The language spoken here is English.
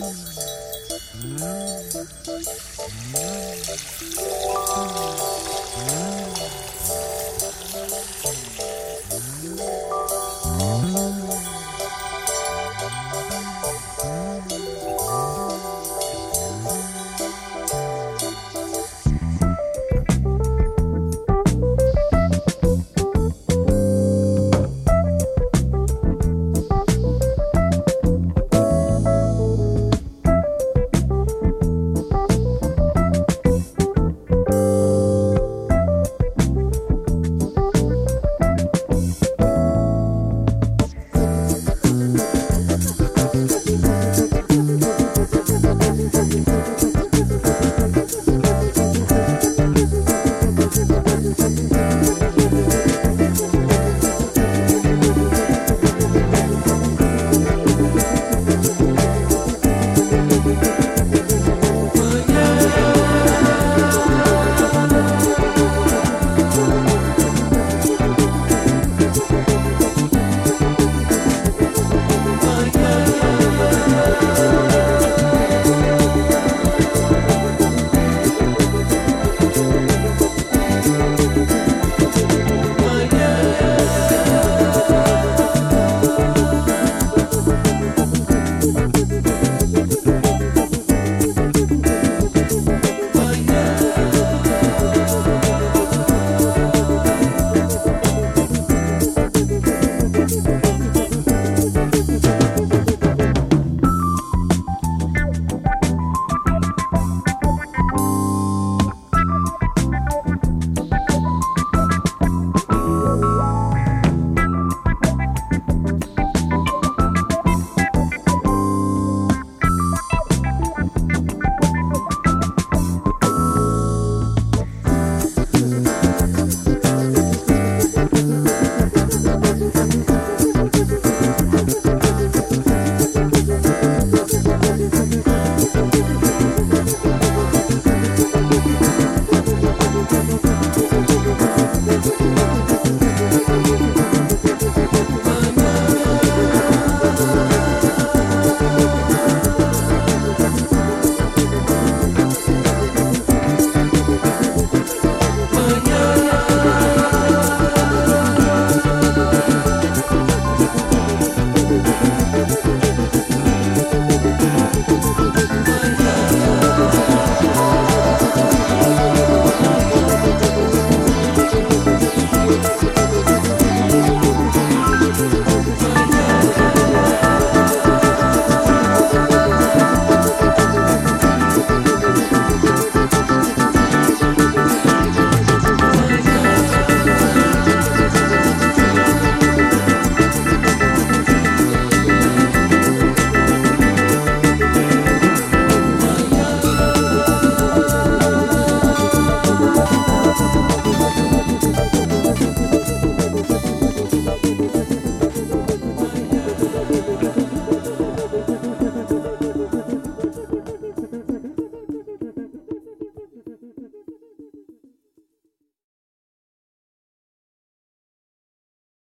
Ooh.